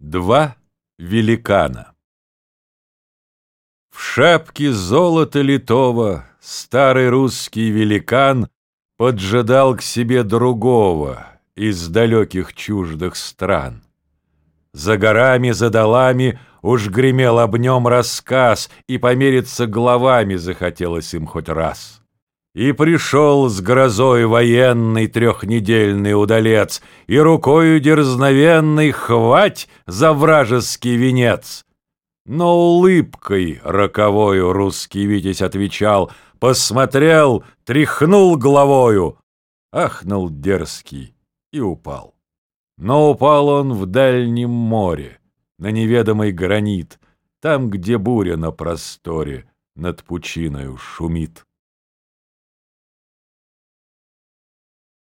Два великана В шапке золота литого Старый русский великан Поджидал к себе другого Из далеких чуждых стран. За горами, за долами Уж гремел об нем рассказ, И помериться головами Захотелось им хоть раз. И пришел с грозой военный трехнедельный удалец, И рукою дерзновенной хвать за вражеский венец. Но улыбкой роковою русский витязь отвечал, Посмотрел, тряхнул головою, Ахнул дерзкий и упал. Но упал он в дальнем море, На неведомый гранит, Там, где буря на просторе Над пучиною шумит.